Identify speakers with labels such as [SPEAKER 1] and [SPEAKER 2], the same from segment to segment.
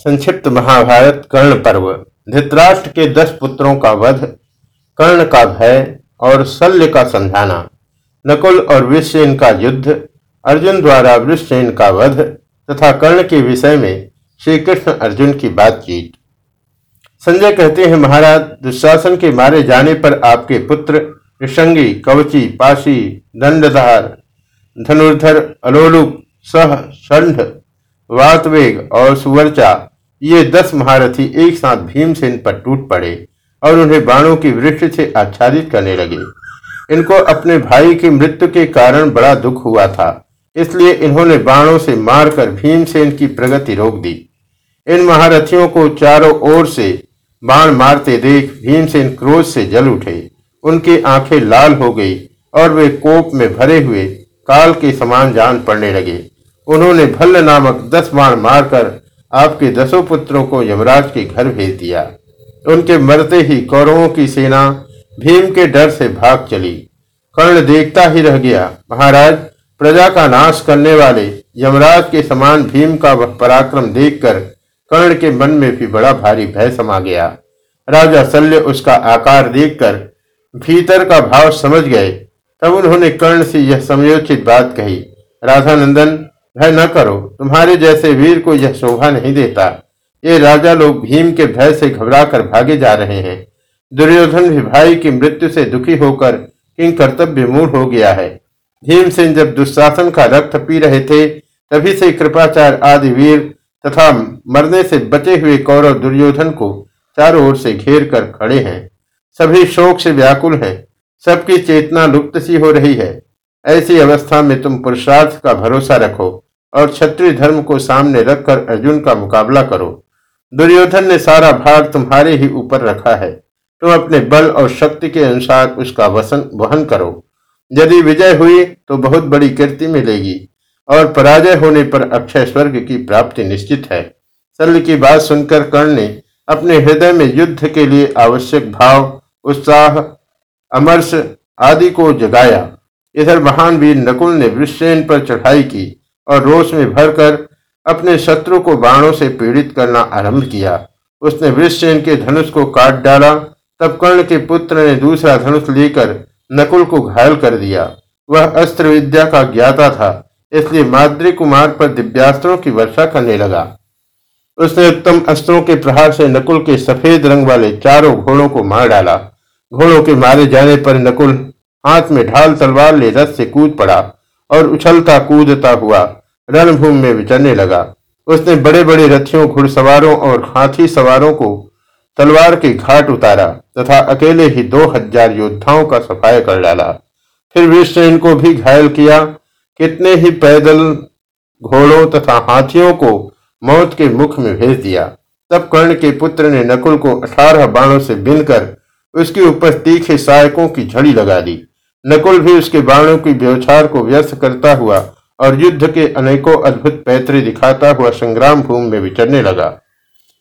[SPEAKER 1] संक्षिप्त महाभारत कर्ण पर्व। धृतराष्ट्र के दस पुत्रों का वध, कर्ण का भय और शल्य का समझाना। नकुल और विश्वसेन का युद्ध, अर्जुन द्वारा वृषसेन का वध तथा कर्ण के विषय में श्री कृष्ण अर्जुन की बातचीत। संजय कहते हैं, महाराज, दुशासन के मारे जाने पर आपके पुत्र ऋषंगी, कवची, पाशी, दंडधार, धनुर्धर, अलोलुप, सह षंड वातवेग और सुवर्चा ये दस महारथी एक साथ भीमसेन पर टूट पड़े और उन्हें बाणों की वृक्ष से आच्छादित करने लगे। इनको अपने भाई की मृत्यु के कारण बड़ा दुख हुआ था, इसलिए इन्होंने बाणों से मारकर भीमसेन की प्रगति रोक दी। इन महारथियों को चारों ओर से बाण मारते देख भीमसेन क्रोध से जल उठे। उनकी आँखें लाल हो गई और वे कोप में भरे हुए काल के समान जान पड़ने लगे। उन्होंने भल्ल नामक दस बाण मारकर आपके दसों पुत्रों को यमराज के घर भेज दिया। उनके मरते ही कौरवों की सेना भीम के डर से भाग चली। कर्ण देखता ही रह गया, महाराज, प्रजा का नाश करने वाले यमराज के समान भीम का वह पराक्रम देखकर कर्ण के मन में भी बड़ा भारी भय समा गया। राजा शल्य उसका आकार देखकर भीतर का भाव समझ गए। तब उन्होंने कर्ण से यह समयोचित बात कही, राधानंदन भय न करो। तुम्हारे जैसे वीर को यह शोभा नहीं देता। ये राजा लोग भीम के भय से घबराकर भागे जा रहे हैं। दुर्योधन भी भाई की मृत्यु से दुखी होकर किंग कर्तव्य मूल हो गया है। भीमसेन जब दुशासन का रक्त पी रहे थे, तभी से कृपाचार्य आदि वीर तथा मरने से बचे हुए कौरव दुर्योधन को चारों ओर से घेर कर खड़े हैं। सभी शोक से व्याकुल हैं। सबकी चेतना लुप्त सी हो रही है। ऐसी अवस्था में तुम पुरुषार्थ का भरोसा रखो। और क्षत्रिय धर्म को सामने रखकर अर्जुन का मुकाबला करो। दुर्योधन ने सारा भार तुम्हारे ही ऊपर रखा है। तुम अपने बल और शक्ति के अनुसार उसका वसन वहन करो। यदि विजय हुई तो बहुत बड़ी कीर्ति मिलेगी और पराजय होने पर अक्षय स्वर्ग की प्राप्ति निश्चित है। शल्य की बात सुनकर कर्ण ने अपने हृदय में युद्ध के लिए आवश्यक भाव, उत्साह, अमर्ष आदि को जगाया। इधर महान वीर नकुल ने वृषसेन पर चढ़ाई की। और रोष में भरकर अपने शत्रु को बाणों से पीड़ित करना आरंभ किया। उसने वृषसेन के धनुष को काट डाला। तब कर्ण के पुत्र ने दूसरा धनुष लेकर नकुल को घायल कर दिया। वह अस्त्र विद्या का ज्ञाता था, इसलिए माद्री कुमार पर दिव्यास्त्रों की वर्षा करने लगा। उसने उत्तम अस्त्रों के प्रहार से नकुल के सफ़ेद रंग वाले चारों घोड़ों को मार डाला। घोड़ों के मारे जाने पर नकुल हाथ में ढाल तलवार ले रथ से कूद पड़ा और उछलता कूदता हुआ रणभूमि में विचरने लगा। उसने बड़े बड़े रथियों, घुड़सवारों और हाथी सवारों को तलवार के घाट उतारा तथा अकेले ही दो हज़ार योद्धाओं का सफाया कर डाला। फिर विश्वसेन को भी घायल किया। कितने ही पैदल घोड़ों तथा हाथियों को मौत के मुख में भेज दिया। तब कर्ण के पुत्र ने नकुल को अठारह बाणों से बिनकर उसके ऊपर तीखे सहायकों की झड़ी लगा दी। नकुल भी उसके बाणों की व्यवचार को व्यस्त करता हुआ और युद्ध के अनेकों अद्भुत पैतरे दिखाता हुआ संग्राम भूमि में विचरने लगा।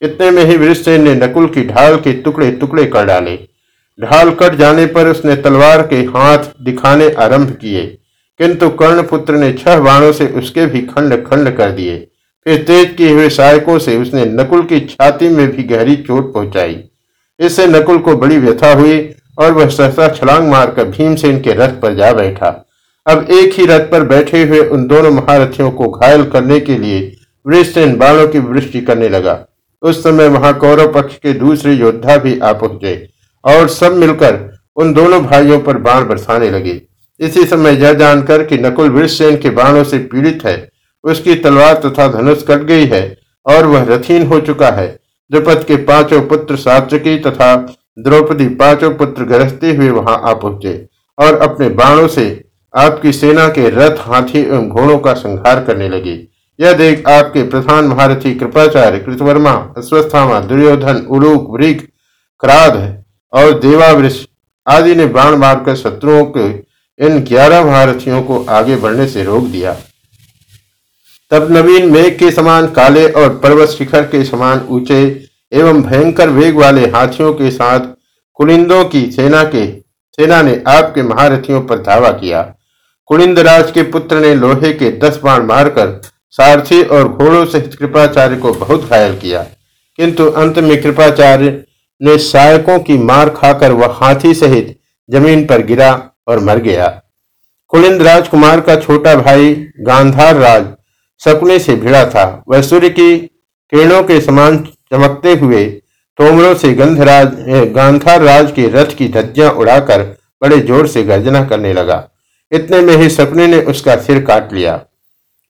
[SPEAKER 1] इतने में ही वृषसेन ने नकुल की ढाल के टुकड़े टुकड़े कर डाले। ढाल कट जाने पर उसने तलवार के हाथ दिखाने आरंभ किए। किंतु कर्णपुत्र ने छह बाणों से उसके भी खंड खंड कर दिए। फिर तेज किए हुए सहायकों से उसने नकुल की छाती में भी गहरी चोट पहुंचाई। इससे नकुल को बड़ी व्यथा हुई और वह सहसा छलांग मारकर भीमसेन के रथ पर जा बैठा। अब एक ही रथ पर बैठे हुए उन दोनों महारथियों को घायल करने के लिए वृषसेन बाणों की वृष्टि करने लगा। उस समय वहाँ कौरव पक्ष के दूसरे योद्धा भी आ पहुँचे और सब मिलकर उन दोनों भाइयों पर बाण बरसाने लगे। इसी समय यह जानकर कि नकुल वृषसेन के बाणों से पीड़ित है, उसकी तलवार तथा धनुष कट गई है और वह रथीन हो चुका है। द्रुपद के पाँचों पुत्र सात्विकी तथा द्रौपदी पाँचों पुत्र गरजते हुए वहाँ आ पहुँचे और अपने बाणों से आपकी सेना के रथ, हाथी एवं घोड़ों का संहार करने लगे। यह देख आपके प्रधान महारथी कृपाचार्य कृतवर्मा, अश्वस्थामा, दुर्योधन, उलूक, वृक, क्राध और देवावृष आदि ने बाण मारकर शत्रुओं के, इन ग्यारह महारथियों को आगे बढ़ने से रोक दिया। तब नवीन मेघ के समान काले और पर्वत शिखर के समान ऊँचे एवं भयंकर वेग वाले हाथियों के साथ कुलिंदों की सेना के, सेना ने आपके महारथियों पर धावा किया। कुलिंद राज के पुत्र ने लोहे के दस बाण मारकर सारथी और घोड़ों सहित कृपाचार्य को बहुत घायल किया। किंतु अंत में कृपाचार्य ने सहायकों की मार खाकर वह हाथी सहित ज़मीन पर गिरा और मर गया। कुलिंद राजकुमार का छोटा भाई गांधार राज सपने से भिड़ा था। वह सूर्य की किरणों के समान चमकते हुए तोमरों से गंधराज गांधार राज के रथ की धज्जियाँ उड़ाकर बड़े ज़ोर से गर्जना करने लगा। इतने में ही सपने ने उसका सिर काट लिया।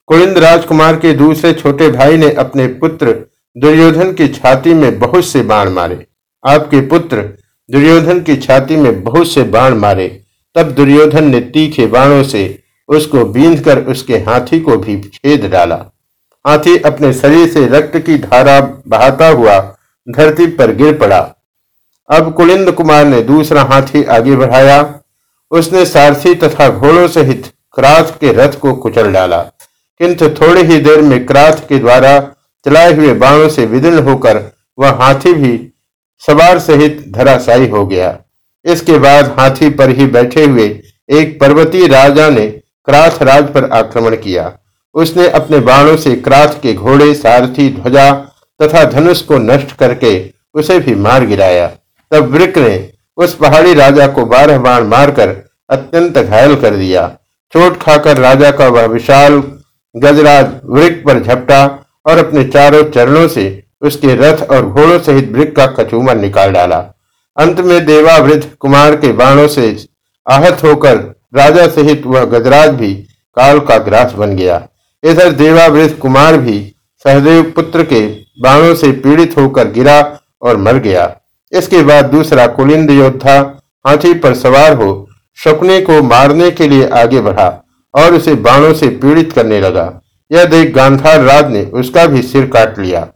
[SPEAKER 1] कुलिंद राजकुमार के दूसरे छोटे भाई ने अपने पुत्र दुर्योधन की छाती में बहुत से बाण मारे। आपके पुत्र दुर्योधन की छाती में बहुत से बाण मारे। तब दुर्योधन ने तीखे बाणों से उसको बींध कर उसके हाथी को भी छेद डाला। हाथी अपने शरीर से रक्त की धारा बहाता हुआ धरती पर गिर पड़ा। अब कुलिंद कुमार ने दूसरा हाथी आगे बढ़ाया। उसने सारथी तथा घोड़ों सहित क्राथ के रथ को कुचल डाला। किंतु थोड़ी ही देर में क्राथ के द्वारा चलाए हुए बाणों से विदीर्ण होकर वह हाथी भी सवार सहित धराशायी हो गया। इसके बाद हाथी पर ही बैठे हुए एक पर्वतीय राजा ने क्राथ राज पर आक्रमण किया। उसने अपने बाणों से क्राथ के घोड़े, सारथी, ध्वजा तथा धनुष को नष्ट करके उसे भी मार गिराया। तब वृक ने उस पहाड़ी राजा को बारह बाण मारकर अत्यंत घायल कर दिया। चोट खाकर राजा का वह विशाल गजराज वृक्ष पर झपटा और अपने चारों चरणों से उसके रथ और घोड़ों सहित वृक का कचूमर निकाल डाला। अंत में देवावृद्ध कुमार के बाणों से आहत होकर राजा सहित वह गजराज भी काल का ग्रास बन गया। इधर देवावृद्ध कुमार भी सहदेव पुत्र के बाणों से पीड़ित होकर गिरा और मर गया। इसके बाद दूसरा कुलिंद योद्धा हाथी पर सवार हो शकुने को मारने के लिए आगे बढ़ा और उसे बाणों से पीड़ित करने लगा। यह देख गांधार राज ने उसका भी सिर काट लिया।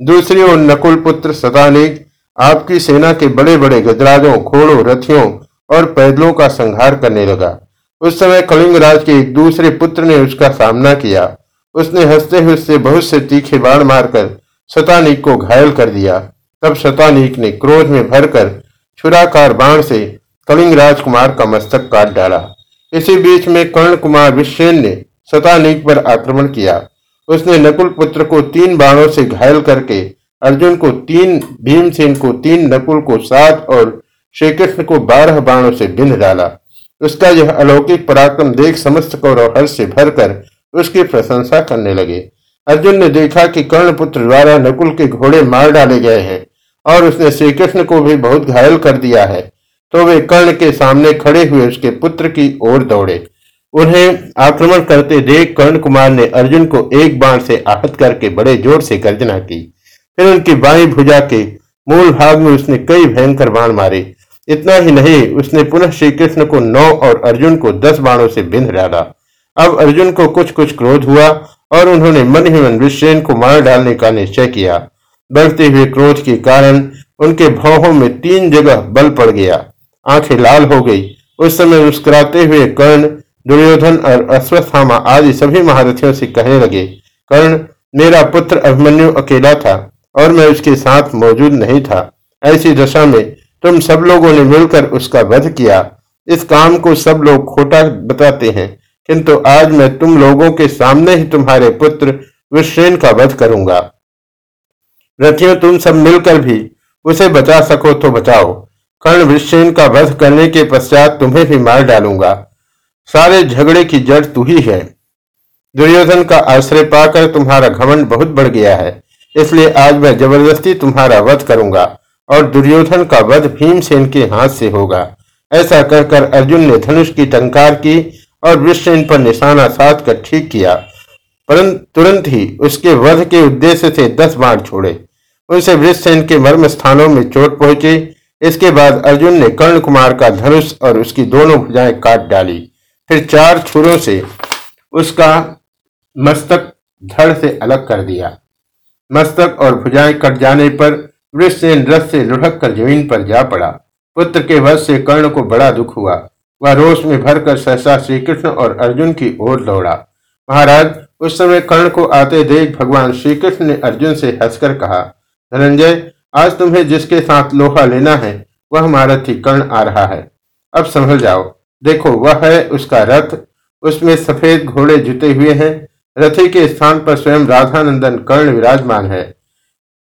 [SPEAKER 1] दूसरी ओर नकुल पुत्र सतानिक आपकी सेना के बड़े बड़े गजराजों, घोड़ों, रथियों और पैदलों का संहार करने लगा। उस समय कलिंग राज के एक दूसरे पुत्र ने उसका सामना किया। उसने हँसते हुए बहुत से तीखे बाण मारकर सतानिक को घायल कर दिया। तब शतानिक ने क्रोध में भरकर छुराकार बाण से कलिंग राजकुमार का मस्तक काट डाला। इसी बीच में कर्ण कुमार विश्वेन ने शतानिक पर आक्रमण किया। उसने नकुल पुत्र को तीन बाणों से घायल करके अर्जुन को तीन, भीमसेन को तीन, नकुल को सात और श्री कृष्ण को बारह बाणों से बिंध डाला। उसका यह अलौकिक पराक्रम देख समस्त कौरव हर्ष से भरकर उसकी प्रशंसा करने लगे। अर्जुन ने देखा कि कर्णपुत्र द्वारा नकुल के घोड़े मार डाले गए हैं। और उसने श्री कृष्ण को भी बहुत घायल कर दिया है। तो वे कर्ण के सामने खड़े हुए उसके पुत्र की ओर दौड़े। उन्हें आक्रमण करते देख कर्ण कुमार ने अर्जुन को एक बाण से आहत करके बड़े ज़ोर से गर्जना की। फिर उनकी बाई भुजा के मूल भाग में उसने कई भयंकर बाण मारे। इतना ही नहीं, उसने पुनः श्री कृष्ण को नौ और अर्जुन को दस बाणों से बिंध डाला। अब अर्जुन को कुछ कुछ क्रोध हुआ और उन्होंने मन ही मन विश्रेन को मार डालने का निश्चय किया। बढ़ते हुए क्रोध के कारण उनके भावों में तीन जगह बल पड़ गया। आँखें लाल हो गई। उस समय मुस्कुराते हुए कर्ण, दुर्योधन और अश्वत्थामा आदि सभी महारथियों से कहने लगे, कर्ण, मेरा पुत्र अभिमन्यु अकेला था और मैं उसके साथ मौजूद नहीं था। ऐसी दशा में तुम सब लोगों ने मिलकर उसका वध किया। इस काम को सब लोग खोटा बताते हैं, किंतु आज मैं तुम लोगों के सामने ही तुम्हारे पुत्र विश्रेन का वध करूँगा। रथियों, तुम सब मिलकर भी उसे बचा सको तो बचाओ। कर्ण विश्रेन का वध करने के पश्चात तुम्हें भी मार डालूँगा। सारे झगड़े की जड़ तू ही है। दुर्योधन का आश्रय पाकर तुम्हारा घमंड बहुत बढ़ गया है। इसलिए आज मैं ज़बरदस्ती तुम्हारा वध करूँगा और दुर्योधन का वध भीमसेन के हाथ से होगा। ऐसा कहकर अर्जुन ने धनुष की टंकार की और विश्व पर निशाना साध कर ठीक किया। परंतु तुरंत ही उसके वध के उद्देश्य से दस बाढ़ छोड़े। उनसे वृषसेन के मर्म स्थानों में चोट पहुँची। इसके बाद अर्जुन ने कर्ण कुमार का धनुष और उसकी दोनों भुजाएँ काट डाली। फिर चार छुरों से उसका मस्तक धड़ से अलग कर दिया। मस्तक और भुजाएँ कट जाने पर वृषसेन रथ से लुढ़क कर ज़मीन पर जा पड़ा। पुत्र के वध से कर्ण को बड़ा दुख हुआ। वह रोष में भरकर सहसा श्री कृष्ण और अर्जुन की ओर दौड़ा। महाराज, उस समय कर्ण को आते देख भगवान श्री कृष्ण ने अर्जुन से हंसकर कहा धनंजय, आज तुम्हें जिसके साथ लोहा लेना है, वह महारथी कर्ण आ रहा है। अब संभल जाओ। देखो, वह है उसका रथ। उसमें सफ़ेद घोड़े जुटे हुए हैं। रथी के स्थान पर स्वयं राधानंदन कर्ण विराजमान है।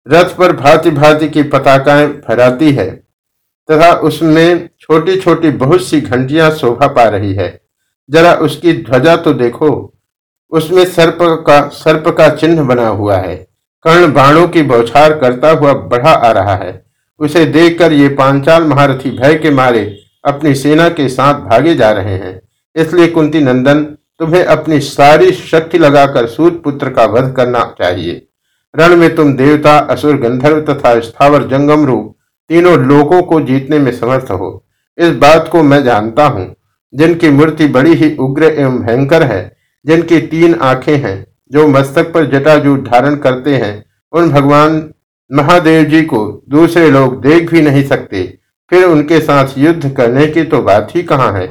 [SPEAKER 1] रथ पर भांति भांति की पताकाएँ फहराती है, तथा उसमें छोटी छोटी बहुत सी घंटियाँ शोभा पा रही है। जरा उसकी ध्वजा तो देखो। उसमें सर्प का सर्प का चिन्ह बना हुआ है। कर्ण बाणों की बौछार करता हुआ बढ़ा आ रहा है। उसे देखकर ये पांचाल महारथी भय के मारे अपनी सेना के साथ भागे जा रहे हैं। इसलिए कुंती नंदन, तुम्हें अपनी सारी शक्ति लगाकर सूत पुत्र का वध करना चाहिए। रण में तुम देवता, असुर, गंधर्व तथा स्थावर जंगम रूप तीनों लोगों को जीतने में समर्थ हो। इस बात को मैं जानता हूँ। जिनकी मूर्ति बड़ी ही उग्र एवं भयंकर है, जिनकी तीन आँखें हैं जो मस्तक पर जटाजू धारण करते हैं, उन भगवान महादेव जी को दूसरे लोग देख भी नहीं सकते। फिर उनके साथ युद्ध करने की तो बात ही कहाँ है?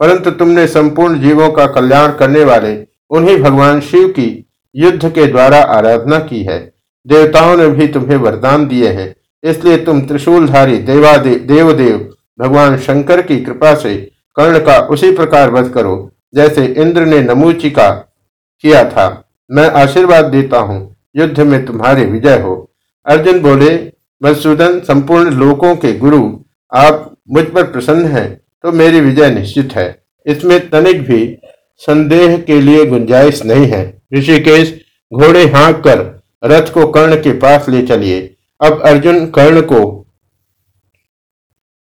[SPEAKER 1] परंतु तुमने संपूर्ण जीवों का कल्याण करने वाले उन्हीं भगवान शिव की युद्ध के द्वारा आराधना की है। देवताओं ने भी तुम्हें वरदान दिए हैं। इसलिए तुम त्रिशूलधारी देवादे देवदेव भगवान शंकर की कृपा से कर्ण का उसी प्रकार वध करो, जैसे इंद्र ने नमूची का किया था। मैं आशीर्वाद देता हूँ। युद्ध में तुम्हारे विजय हो। अर्जुन बोले, मधुसूदन, संपूर्ण लोकों के गुरु, आप मुझ पर प्रसन्न हैं तो मेरी विजय निश्चित है। इसमें तनिक भी संदेह के लिए गुंजाइश नहीं है। ऋषिकेश, घोड़े हाँक कर रथ को कर्ण के पास ले चलिए। अब अर्जुन कर्ण को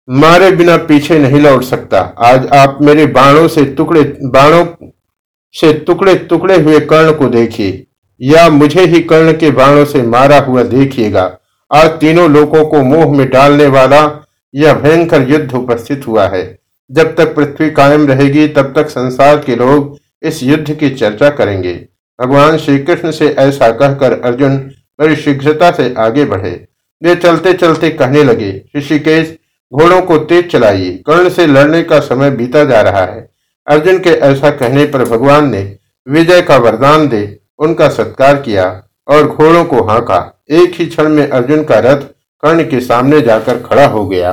[SPEAKER 1] मारे बिना पीछे नहीं लौट सकता। आज आप मेरे बाणों से टुकड़े, बाणों से टुकड़े टुकड़े हुए कर्ण को देखिए या मुझे ही कर्ण के बाणों से मारा हुआ देखिएगा। आज तीनों लोगों को मोह में डालने वाला यह भयंकर युद्ध उपस्थित हुआ है। जब तक पृथ्वी कायम रहेगी, तब तक संसार के लोग इस युद्ध की चर्चा करेंगे। भगवान श्री कृष्ण से ऐसा कहकर अर्जुन बड़ी शीघ्रता से आगे बढ़े। वे चलते चलते कहने लगे, ऋषिकेश, घोड़ों को तेज चलाइए। कर्ण से लड़ने का समय बीता जा रहा है। अर्जुन के ऐसा कहने पर भगवान ने विजय का वरदान दे, उनका सत्कार किया और घोड़ों को हाँका। एक ही क्षण में अर्जुन का रथ कर्ण के सामने जाकर खड़ा हो गया।